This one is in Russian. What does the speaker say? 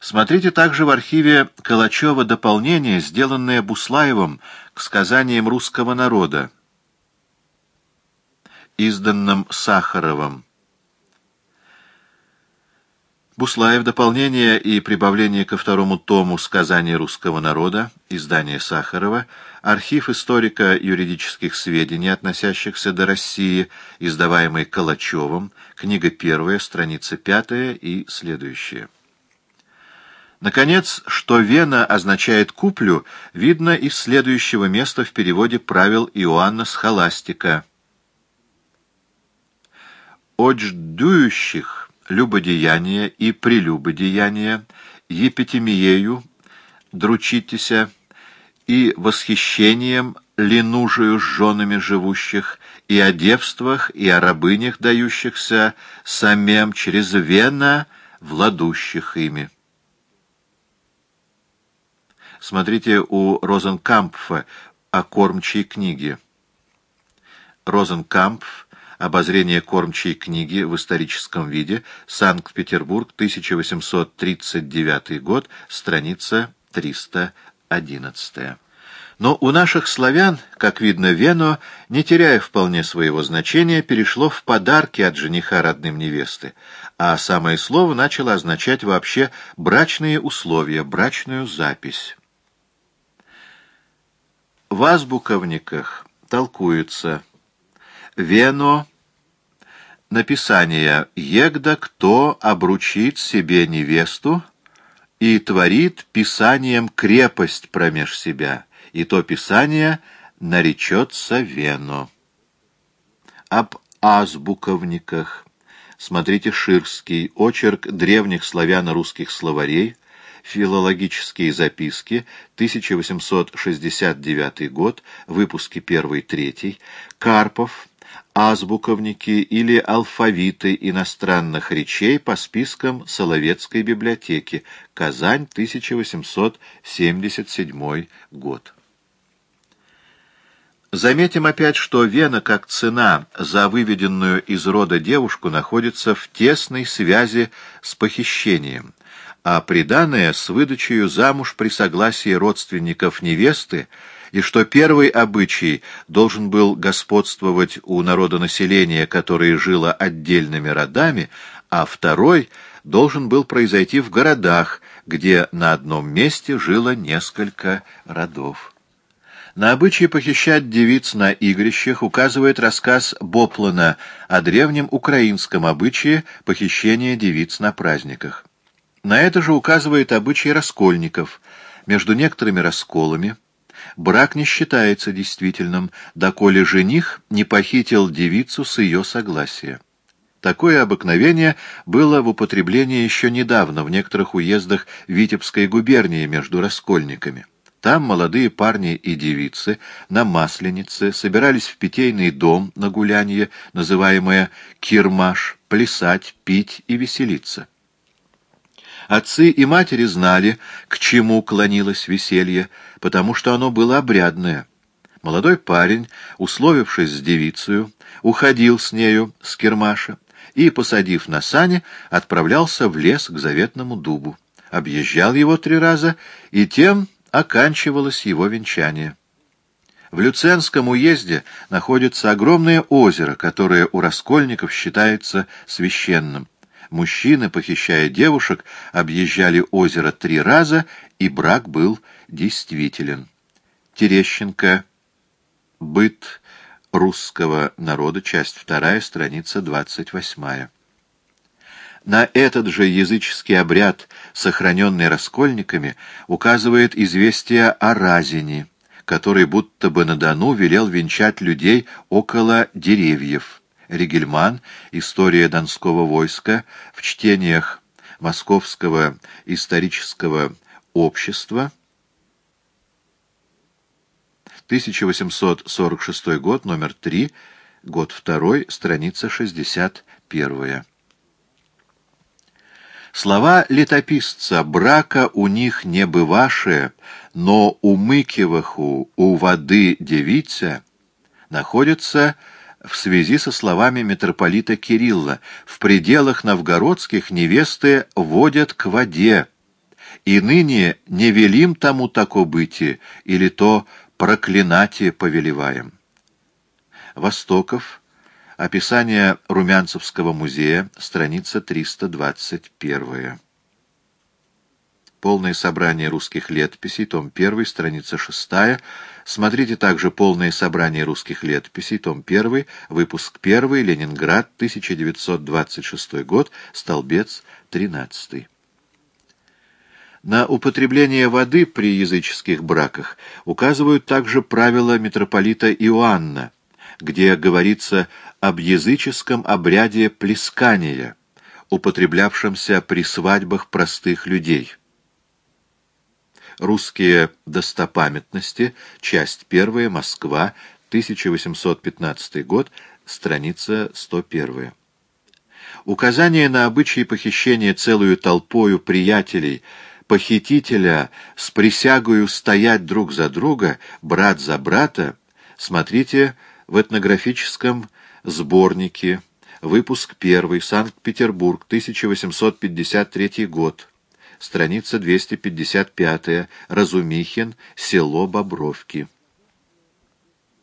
Смотрите также в архиве Калачева дополнение, сделанное Буслаевым к сказаниям русского народа, изданным Сахаровым. Буслаев. Дополнение и прибавление ко второму тому «Сказания русского народа», издание Сахарова, архив историко-юридических сведений, относящихся до России, издаваемый Калачевым, книга первая, страница пятая и следующие. Наконец, что Вена означает «куплю», видно из следующего места в переводе правил Иоанна Схоластика. «Очдующих» любодеяние и прелюбодеяние, епитемиею, дручитеся, и восхищением ленужию с женами живущих, и о девствах, и о рабынях, дающихся самем через вена владущих ими. Смотрите у Розенкампфа о кормчей книге. Розенкампф Обозрение кормчей книги в историческом виде. Санкт-Петербург, 1839 год, страница 311. Но у наших славян, как видно, Вено, не теряя вполне своего значения, перешло в подарки от жениха родным невесты, а самое слово начало означать вообще брачные условия, брачную запись. В азбуковниках толкуется «Вено» написание «Егда кто обручит себе невесту и творит писанием крепость промеж себя, и то писание наречется Вено». Об азбуковниках. Смотрите Ширский, очерк древних славяно-русских словарей, филологические записки, 1869 год, выпуски 1-3, Карпов, азбуковники или алфавиты иностранных речей по спискам Соловецкой библиотеки. Казань, 1877 год. Заметим опять, что Вена как цена за выведенную из рода девушку находится в тесной связи с похищением, а приданное с выдачей замуж при согласии родственников невесты и что первый обычай должен был господствовать у народонаселения, которое жило отдельными родами, а второй должен был произойти в городах, где на одном месте жило несколько родов. На обычай похищать девиц на игрищах указывает рассказ Боплана о древнем украинском обычае похищения девиц на праздниках. На это же указывает обычай раскольников. Между некоторыми расколами – брак не считается действительным, доколе жених не похитил девицу с ее согласия. Такое обыкновение было в употреблении еще недавно в некоторых уездах Витебской губернии между раскольниками. Там молодые парни и девицы на Масленице собирались в питейный дом на гулянье, называемое «кирмаш», плясать, пить и веселиться. Отцы и матери знали, к чему клонилось веселье, потому что оно было обрядное. Молодой парень, условившись с девицею, уходил с нею с кермаша и, посадив на сани, отправлялся в лес к заветному дубу. Объезжал его три раза, и тем оканчивалось его венчание. В Люценском уезде находится огромное озеро, которое у раскольников считается священным. Мужчины, похищая девушек, объезжали озеро три раза, и брак был действителен. Терещенко. Быт русского народа. Часть вторая, страница двадцать восьмая. На этот же языческий обряд, сохраненный раскольниками, указывает известие о Разине, который будто бы на Дону велел венчать людей около деревьев. Ригельман, История Донского войска, в чтениях Московского исторического общества, 1846 год, номер 3, год 2, страница 61. Слова летописца «брака у них не бываше, но умыкиваху у воды девица» находятся в связи со словами митрополита Кирилла «В пределах новгородских невесты водят к воде, и ныне не велим тому тако быти, или то проклинате повелеваем. Востоков. Описание Румянцевского музея. Страница 321. Полное собрание русских летописей, том 1, страница 6. Смотрите также полное собрание русских летописей, том 1, выпуск 1, Ленинград, 1926 год, столбец 13. На употребление воды при языческих браках указывают также правила митрополита Иоанна, где говорится об языческом обряде плескания, употреблявшемся при свадьбах простых людей. Русские достопамятности, часть 1, Москва, 1815 год, страница 101. Указание на обычаи похищения целую толпою приятелей, похитителя с присягою стоять друг за друга, брат за брата, смотрите в этнографическом сборнике, выпуск 1, Санкт-Петербург, 1853 год, страница 255, Разумихин, село Бобровки.